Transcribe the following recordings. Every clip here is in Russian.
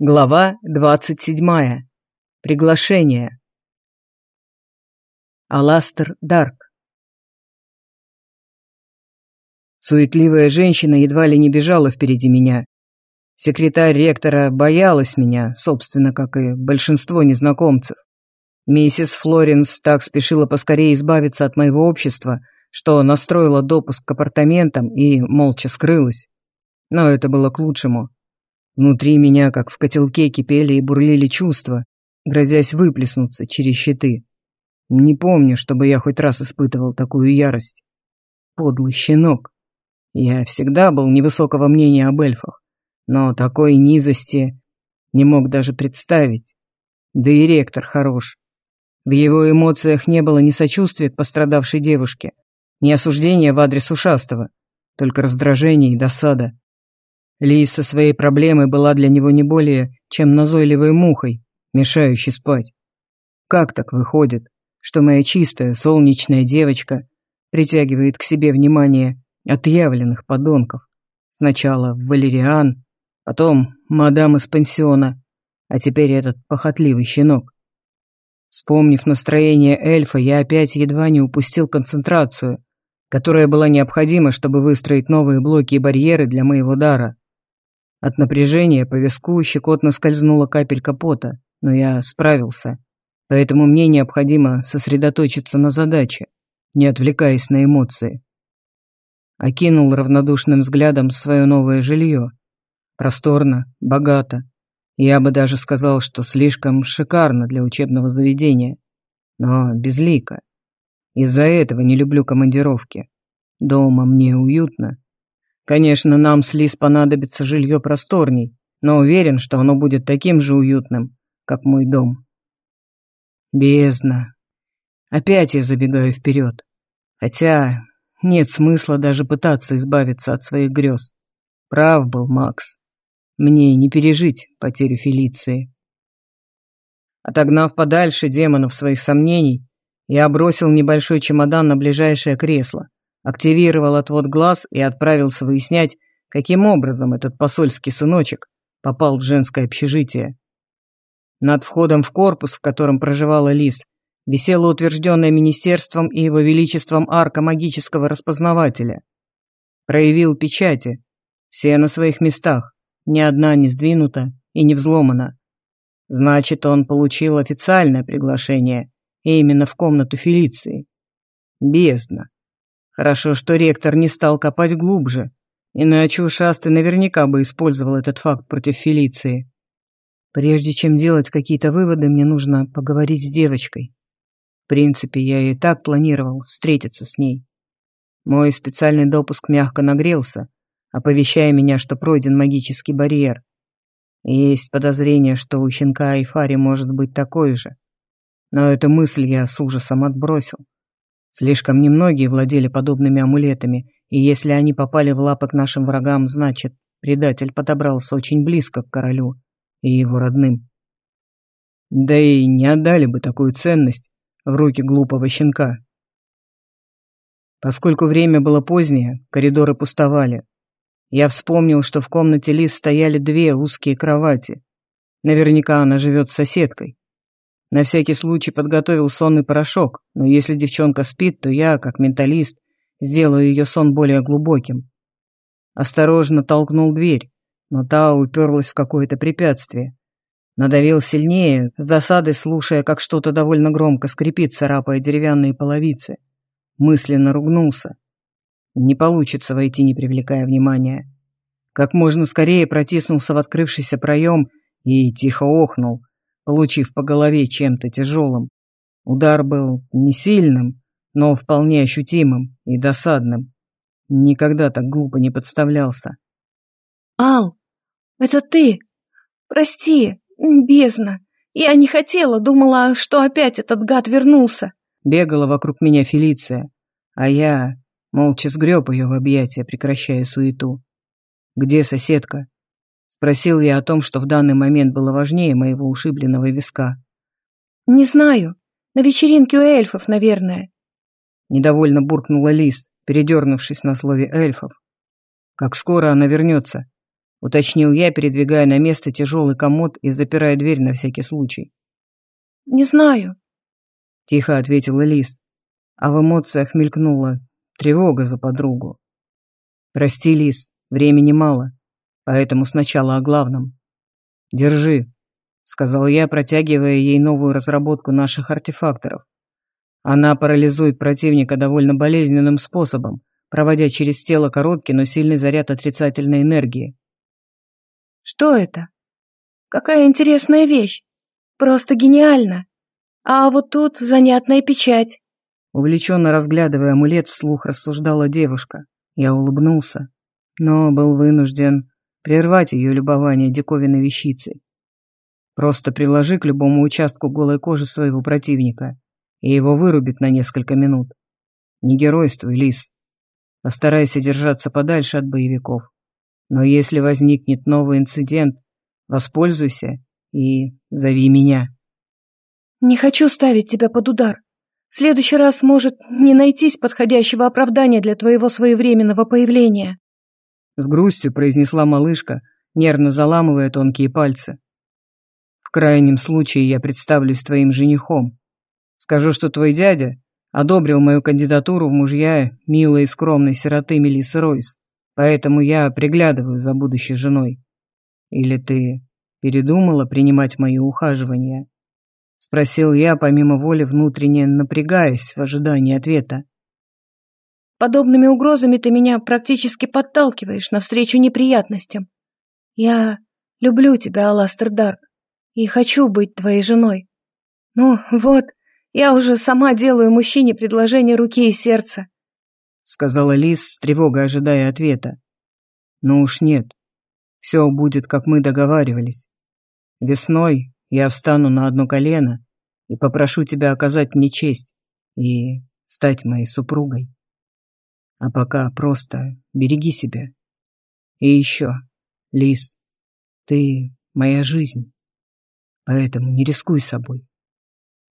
Глава двадцать седьмая. Приглашение. Аластер Дарк. Суетливая женщина едва ли не бежала впереди меня. Секретарь ректора боялась меня, собственно, как и большинство незнакомцев. Миссис Флоренс так спешила поскорее избавиться от моего общества, что настроила допуск к апартаментам и молча скрылась. Но это было к лучшему. Внутри меня, как в котелке, кипели и бурлили чувства, грозясь выплеснуться через щиты. Не помню, чтобы я хоть раз испытывал такую ярость. Подлый щенок. Я всегда был невысокого мнения об эльфах, но такой низости не мог даже представить. Да и ректор хорош. В его эмоциях не было ни сочувствия к пострадавшей девушке, ни осуждения в адрес ушастого, только раздражение и досада. Лиз со своей проблемой была для него не более, чем назойливой мухой, мешающей спать. Как так выходит, что моя чистая, солнечная девочка притягивает к себе внимание отъявленных подонков? Сначала Валериан, потом мадам из пансиона, а теперь этот похотливый щенок. Вспомнив настроение эльфа, я опять едва не упустил концентрацию, которая была необходима, чтобы выстроить новые блоки и барьеры для моего дара. От напряжения по виску щекотно скользнула капелька пота, но я справился. Поэтому мне необходимо сосредоточиться на задаче, не отвлекаясь на эмоции. Окинул равнодушным взглядом свое новое жилье. Просторно, богато. Я бы даже сказал, что слишком шикарно для учебного заведения. Но безлико. Из-за этого не люблю командировки. Дома мне уютно, Конечно, нам с Лиз понадобится жилье просторней, но уверен, что оно будет таким же уютным, как мой дом. Бездна. Опять я забегаю вперед. Хотя нет смысла даже пытаться избавиться от своих грез. Прав был Макс. Мне не пережить потерю Фелиции. Отогнав подальше демонов своих сомнений, я бросил небольшой чемодан на ближайшее кресло активировал отвод глаз и отправился выяснять, каким образом этот посольский сыночек попал в женское общежитие. Над входом в корпус, в котором проживала Лис, висела утвержденная министерством и его величеством арка магического распознавателя. Проявил печати. Все на своих местах, ни одна не сдвинута и не взломана. Значит, он получил официальное приглашение, и именно в комнату Фелиции. Бездна. Хорошо, что ректор не стал копать глубже, иначе ушастый наверняка бы использовал этот факт против Фелиции. Прежде чем делать какие-то выводы, мне нужно поговорить с девочкой. В принципе, я и так планировал встретиться с ней. Мой специальный допуск мягко нагрелся, оповещая меня, что пройден магический барьер. Есть подозрение, что у щенка Айфари может быть такой же. Но эту мысль я с ужасом отбросил. Слишком немногие владели подобными амулетами, и если они попали в лапы к нашим врагам, значит, предатель подобрался очень близко к королю и его родным. Да и не отдали бы такую ценность в руки глупого щенка. Поскольку время было позднее, коридоры пустовали. Я вспомнил, что в комнате Лис стояли две узкие кровати. Наверняка она живет с соседкой. На всякий случай подготовил сонный порошок, но если девчонка спит, то я, как менталист, сделаю ее сон более глубоким. Осторожно толкнул дверь, но та уперлась в какое-то препятствие. Надавил сильнее, с досадой слушая, как что-то довольно громко скрипит, царапая деревянные половицы. Мысленно ругнулся. Не получится войти, не привлекая внимания. Как можно скорее протиснулся в открывшийся проем и тихо охнул, получив по голове чем-то тяжелым. Удар был не сильным, но вполне ощутимым и досадным. Никогда так глупо не подставлялся. «Ал, это ты? Прости, бездна. Я не хотела, думала, что опять этот гад вернулся». Бегала вокруг меня Фелиция, а я молча сгреб ее в объятия, прекращая суету. «Где соседка?» Спросил я о том, что в данный момент было важнее моего ушибленного виска. «Не знаю. На вечеринке у эльфов, наверное». Недовольно буркнула Лис, передернувшись на слове эльфов. «Как скоро она вернется?» — уточнил я, передвигая на место тяжелый комод и запирая дверь на всякий случай. «Не знаю», — тихо ответила Лис, а в эмоциях мелькнула тревога за подругу. «Прости, Лис, времени мало, поэтому сначала о главном. Держи», — сказал я, протягивая ей новую разработку наших артефакторов. Она парализует противника довольно болезненным способом, проводя через тело короткий, но сильный заряд отрицательной энергии. «Что это? Какая интересная вещь! Просто гениально! А вот тут занятная печать!» Увлеченно разглядывая амулет, вслух рассуждала девушка. Я улыбнулся, но был вынужден прервать ее любование диковинной вещицей. Просто приложи к любому участку голой кожи своего противника, и его вырубит на несколько минут. Не геройствуй, Лис. Постарайся держаться подальше от боевиков. Но если возникнет новый инцидент, воспользуйся и зови меня. Не хочу ставить тебя под удар. В следующий раз может не найтись подходящего оправдания для твоего своевременного появления. С грустью произнесла малышка, нервно заламывая тонкие пальцы. В крайнем случае я представлюсь твоим женихом. Скажу, что твой дядя одобрил мою кандидатуру в мужья милой и скромной сироты Мелиссы Ройс, поэтому я приглядываю за будущей женой. Или ты передумала принимать мои ухаживания?» Спросил я, помимо воли, внутренне напрягаясь в ожидании ответа. «Подобными угрозами ты меня практически подталкиваешь навстречу неприятностям. Я люблю тебя, Аластер Дарк, и хочу быть твоей женой. Ну, вот, я уже сама делаю мужчине предложение руки и сердца», сказала Лис с тревогой, ожидая ответа. «Ну уж нет. Все будет, как мы договаривались. Весной я встану на одно колено и попрошу тебя оказать мне честь и стать моей супругой. А пока просто береги себя. И еще, Лис, ты моя жизнь, поэтому не рискуй собой.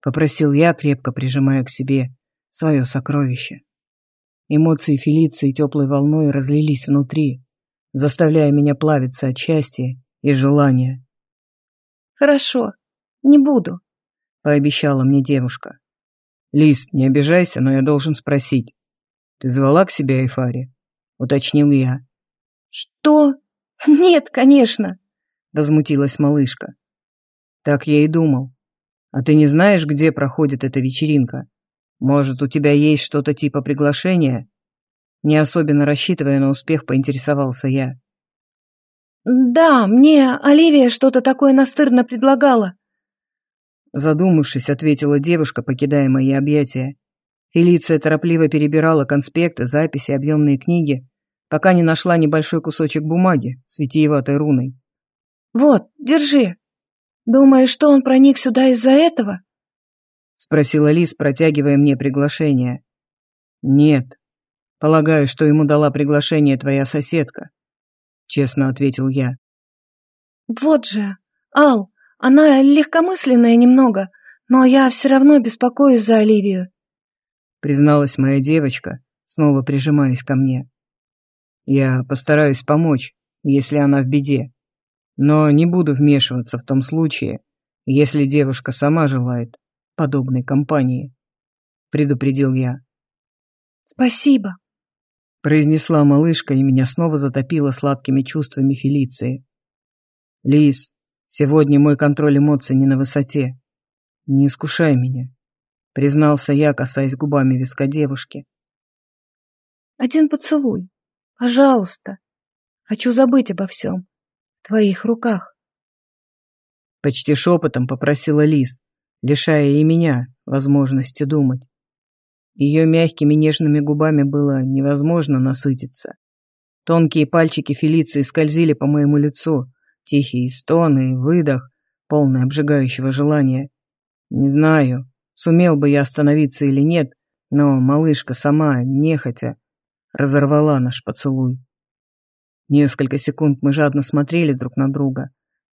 Попросил я, крепко прижимая к себе свое сокровище. Эмоции Фелиции теплой волной разлились внутри, заставляя меня плавиться от счастья и желания. «Хорошо, не буду», — пообещала мне девушка. «Лиз, не обижайся, но я должен спросить. Ты звала к себе Айфари?» — уточнил я. «Что? Нет, конечно», — возмутилась малышка. «Так я и думал. А ты не знаешь, где проходит эта вечеринка? Может, у тебя есть что-то типа приглашения?» Не особенно рассчитывая на успех, поинтересовался я. «Да, мне Оливия что-то такое настырно предлагала». Задумавшись, ответила девушка, покидая мои объятия. Фелиция торопливо перебирала конспекты, записи, объемные книги, пока не нашла небольшой кусочек бумаги с витиеватой руной. «Вот, держи. Думаешь, что он проник сюда из-за этого?» Спросила Лис, протягивая мне приглашение. «Нет. Полагаю, что ему дала приглашение твоя соседка», — честно ответил я. «Вот же, Ал, она легкомысленная немного, но я все равно беспокоюсь за Оливию», — призналась моя девочка, снова прижимаясь ко мне. «Я постараюсь помочь, если она в беде, но не буду вмешиваться в том случае, если девушка сама желает подобной компании», — предупредил я. «Спасибо», — произнесла малышка, и меня снова затопило сладкими чувствами Фелиции. «Лис, сегодня мой контроль эмоций не на высоте. Не искушай меня», — признался я, касаясь губами виска девушки. «Один поцелуй, пожалуйста. Хочу забыть обо всем. В твоих руках». Почти шепотом попросила Лис, лишая и меня возможности думать. Ее мягкими нежными губами было невозможно насытиться. Тонкие пальчики Фелиции скользили по моему лицу, тихие стоны и выдох, полный обжигающего желания. Не знаю, сумел бы я остановиться или нет, но малышка сама, нехотя, разорвала наш поцелуй. Несколько секунд мы жадно смотрели друг на друга,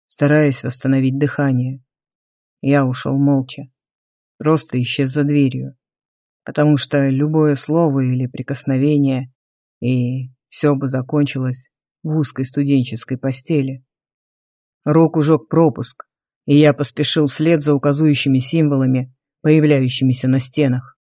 стараясь восстановить дыхание. Я ушел молча, просто исчез за дверью потому что любое слово или прикосновение, и все бы закончилось в узкой студенческой постели. Руку жег пропуск, и я поспешил вслед за указующими символами, появляющимися на стенах.